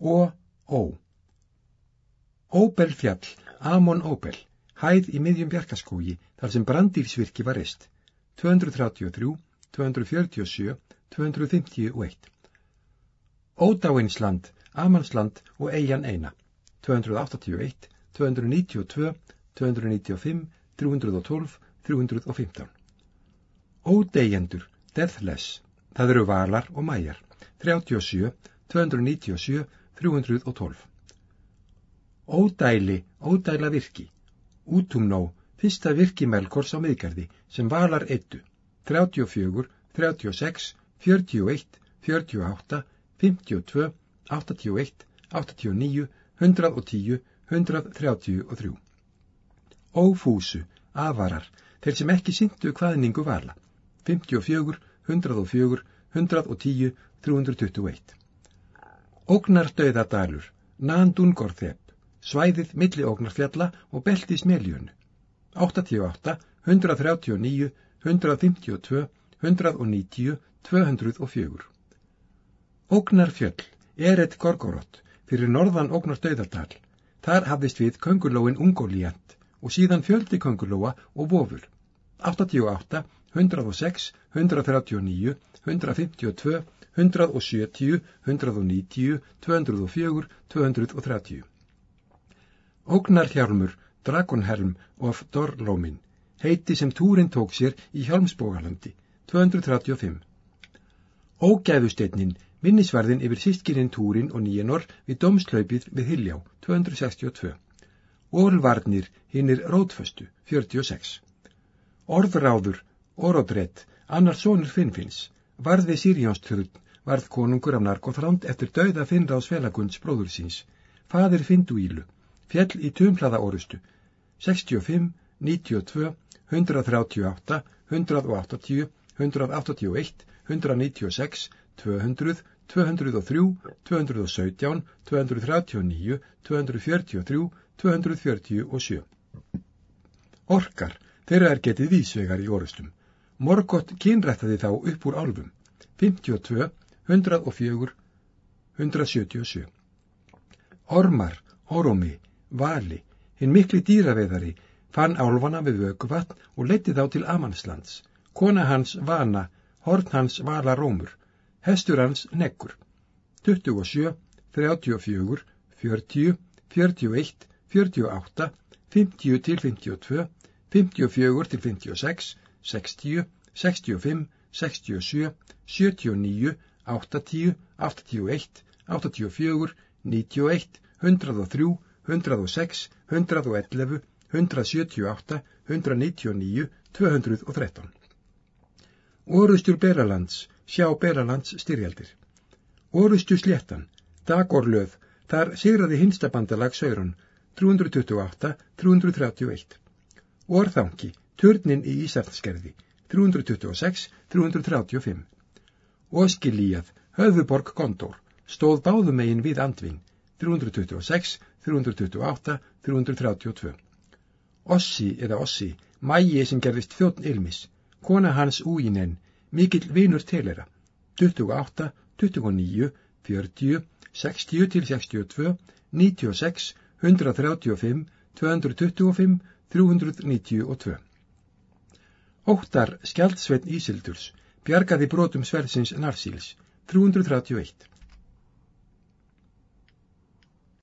og ó. Óbelfjall, Amon Óbel, hæð í miðjum bjarkaskógi þar sem brandýrsvirki var reist, 233, 247, 251. Ódáinsland, Amansland og Eyjan eina, 281, 292, 295, 312, 315. Ódegjendur, Deathless, það eru valar og mæjar, 37, 297, 312. Ódæli, ódæla virki, útumnó, fyrsta virki Melkors á miðgarði sem valar eittu, 34, 36, 41, 48, 52, 81, 89, 110, 133. Ófúsu, avarar, þeir sem ekki syndu hvaðningu vala, 54, 104, 110, 321. Ógnardauðadalur, Nandungorþepp, svæðið milli ógnarfjalla og beltis meljönu. 88, 139, 152, 190, 204. Ógnarfjöll, Eret Gorgorot, fyrir norðan Ógnardauðadal. Þar hafðist við köngulóin Ungolíant og síðan fjöldi köngulóa og vofur. 88, 106, 139, 152, 170, 190, 204, 230. Ógnarhjálmur, Dragonhelm of Dorlómin, heiti sem túrin tók sér í Hjálmsbógalandi, 235. Ógæfusteytnin, minnisverðin yfir sístkinin túrin og nýjanor við domslaupið við Hiljá, 262. Ólvarnir, hinnir Rótföstu, 46. Orðráður, Orodrett, annar sonur Finnfinns, varð við Sirjónstjörn, varð konungur af Narkothránd eftir dauða Finnráðs Felagunds bróður síns, fadir Finduílu, fjell í tumhlaða orustu, 65, 92, 138, 180, 181, 196, 200, 203, 217, 239, 243, 247. Orkar, þeirra er getið vísvegar í orustum. Morgott kynrættaði þá upp úr álfum, 52, 104, 177. Ormar, Oromi, Vali, hinn mikli dýraveðari, fann álfana við vökuvatn og leti þá til Amanslands. Kona hans Vana, horn hans Vala Rómur, hestur hans Neggur. 27, 34, 40, 41, 48, 50 til 52, 54 til 56, 60, 65, 67, 79, 80, 81, 84, 91, 103, 106, 111, 178, 199, 213. Orustur Beralands, sjá Beralands styrjaldir. Orustu sléttan, Dagorlöð, þar sigraði hinstabandalag Saurun, 328, 331. Orðangi, törnin í Ísarnskerði, 326, 335. Óskilíjað, höfðuborg Gondor, stóð báðumegin við Andvin, 326, 328, 332. Ossi eða Ossi, mægi sem gerðist þjóttn Ilmis, kona hans Úinen, mikill vinur telera, 28, 29, 40, 60 til 62, 96, 135, 225, 392. Óttar Skjaldsveitn Ísildurs bjargaði brotum sverðsins Narsíls, 331.